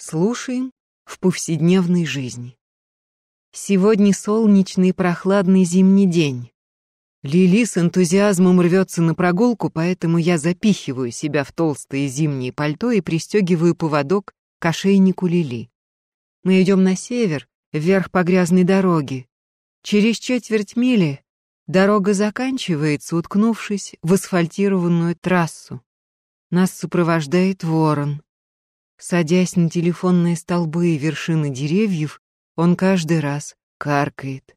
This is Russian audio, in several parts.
Слушаем в повседневной жизни. Сегодня солнечный прохладный зимний день. Лили с энтузиазмом рвется на прогулку, поэтому я запихиваю себя в толстые зимние пальто и пристегиваю поводок к ошейнику Лили. Мы идем на север, вверх по грязной дороге. Через четверть мили дорога заканчивается, уткнувшись в асфальтированную трассу. Нас сопровождает ворон. Садясь на телефонные столбы и вершины деревьев, он каждый раз каркает.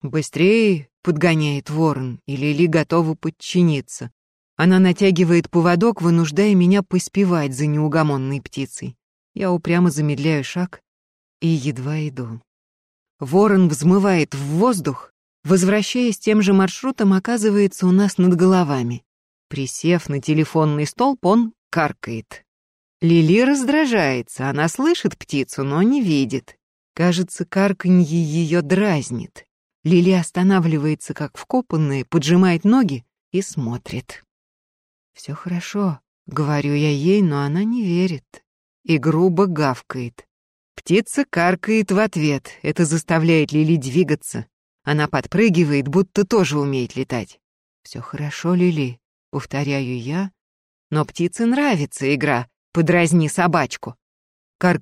«Быстрее!» — подгоняет ворон, и Лили готова подчиниться. Она натягивает поводок, вынуждая меня поспевать за неугомонной птицей. Я упрямо замедляю шаг и едва иду. Ворон взмывает в воздух, возвращаясь тем же маршрутом, оказывается у нас над головами. Присев на телефонный столб, он каркает. Лили раздражается, она слышит птицу, но не видит. Кажется, карканье ее дразнит. Лили останавливается, как вкопанная, поджимает ноги и смотрит. «Все хорошо», — говорю я ей, но она не верит и грубо гавкает. Птица каркает в ответ, это заставляет Лили двигаться. Она подпрыгивает, будто тоже умеет летать. «Все хорошо, Лили», — повторяю я, но птице нравится игра «подразни собачку».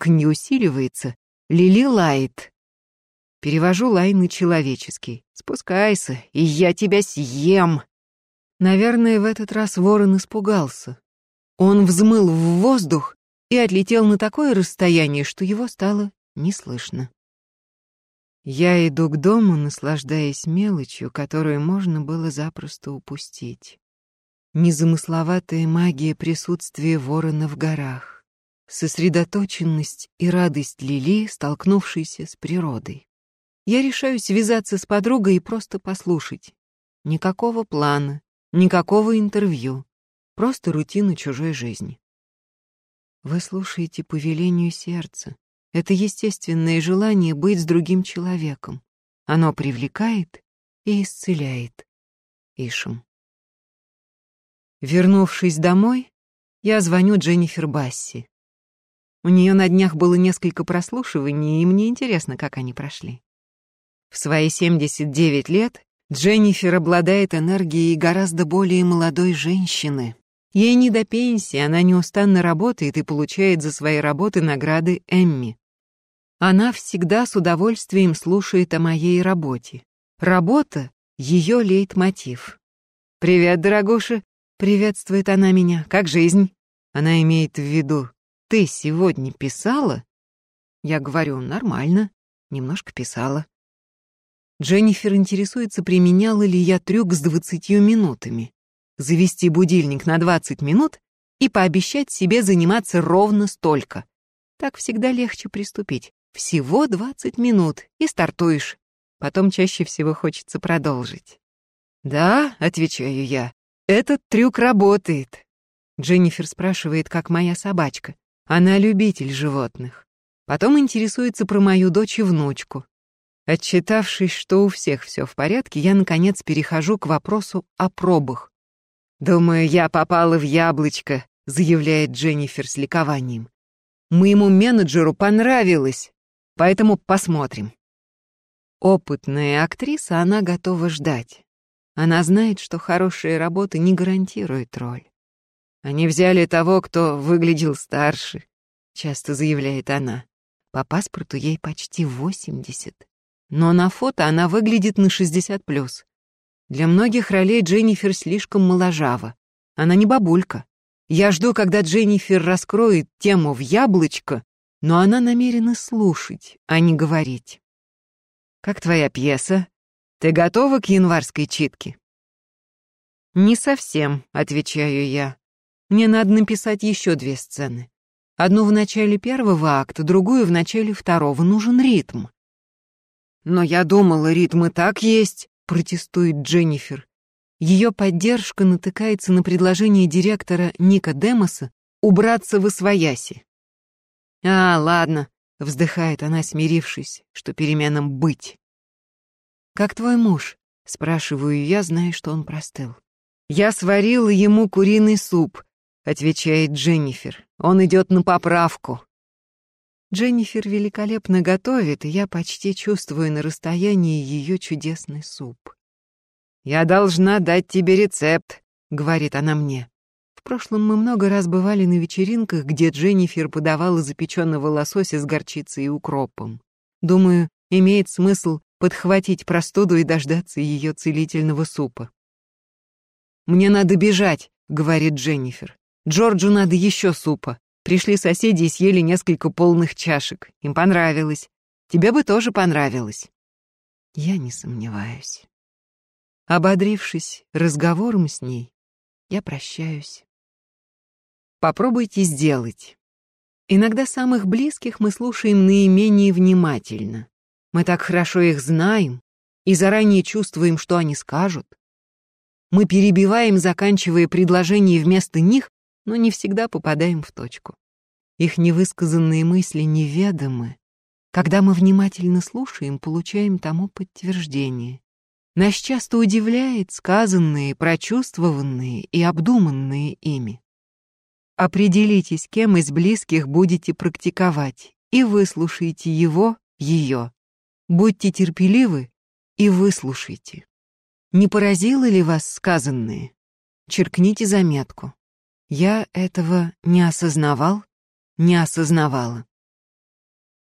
Не усиливается, Лили лает. Перевожу лай на человеческий. «Спускайся, и я тебя съем». Наверное, в этот раз ворон испугался. Он взмыл в воздух и отлетел на такое расстояние, что его стало не слышно. Я иду к дому, наслаждаясь мелочью, которую можно было запросто упустить. Незамысловатая магия присутствия ворона в горах, сосредоточенность и радость Лили, столкнувшейся с природой. Я решаю связаться с подругой и просто послушать. Никакого плана, никакого интервью, просто рутина чужой жизни. Вы слушаете по велению сердца. Это естественное желание быть с другим человеком. Оно привлекает и исцеляет. Ишем. Вернувшись домой, я звоню Дженнифер Басси. У нее на днях было несколько прослушиваний, и мне интересно, как они прошли. В свои 79 лет Дженнифер обладает энергией гораздо более молодой женщины. Ей не до пенсии, она неустанно работает и получает за свои работы награды Эмми. Она всегда с удовольствием слушает о моей работе. Работа — ее лейтмотив. «Привет, дорогуша!» — приветствует она меня. «Как жизнь?» Она имеет в виду. «Ты сегодня писала?» Я говорю, нормально. Немножко писала. Дженнифер интересуется, применяла ли я трюк с двадцатью минутами завести будильник на 20 минут и пообещать себе заниматься ровно столько. Так всегда легче приступить. Всего 20 минут, и стартуешь. Потом чаще всего хочется продолжить. «Да», — отвечаю я, — «этот трюк работает». Дженнифер спрашивает, как моя собачка. Она любитель животных. Потом интересуется про мою дочь и внучку. Отчитавшись, что у всех все в порядке, я, наконец, перехожу к вопросу о пробах. «Думаю, я попала в яблочко», — заявляет Дженнифер с ликованием. «Моему менеджеру понравилось, поэтому посмотрим». Опытная актриса, она готова ждать. Она знает, что хорошая работа не гарантирует роль. «Они взяли того, кто выглядел старше», — часто заявляет она. По паспорту ей почти 80. Но на фото она выглядит на 60 плюс. Для многих ролей Дженнифер слишком моложава. Она не бабулька. Я жду, когда Дженнифер раскроет тему в яблочко, но она намерена слушать, а не говорить. «Как твоя пьеса? Ты готова к январской читке?» «Не совсем», — отвечаю я. «Мне надо написать еще две сцены. Одну в начале первого акта, другую в начале второго. Нужен ритм». «Но я думала, ритм и так есть», протестует Дженнифер. Ее поддержка натыкается на предложение директора Ника Демоса убраться в Освояси. «А, ладно», — вздыхает она, смирившись, что переменам быть. «Как твой муж?» — спрашиваю я, зная, что он простыл. «Я сварила ему куриный суп», — отвечает Дженнифер. «Он идет на поправку». Дженнифер великолепно готовит, и я почти чувствую на расстоянии ее чудесный суп. «Я должна дать тебе рецепт», — говорит она мне. В прошлом мы много раз бывали на вечеринках, где Дженнифер подавала запеченного лосося с горчицей и укропом. Думаю, имеет смысл подхватить простуду и дождаться ее целительного супа. «Мне надо бежать», — говорит Дженнифер. «Джорджу надо еще супа. Пришли соседи и съели несколько полных чашек. Им понравилось. Тебе бы тоже понравилось». Я не сомневаюсь. Ободрившись разговором с ней, я прощаюсь. Попробуйте сделать. Иногда самых близких мы слушаем наименее внимательно. Мы так хорошо их знаем и заранее чувствуем, что они скажут. Мы перебиваем, заканчивая предложение вместо них, но не всегда попадаем в точку. Их невысказанные мысли неведомы. Когда мы внимательно слушаем, получаем тому подтверждение. Нас часто удивляет сказанные, прочувствованные и обдуманные ими. Определитесь, кем из близких будете практиковать, и выслушайте его, ее. Будьте терпеливы и выслушайте. Не поразило ли вас сказанное? Черкните заметку. Я этого не осознавал, не осознавала.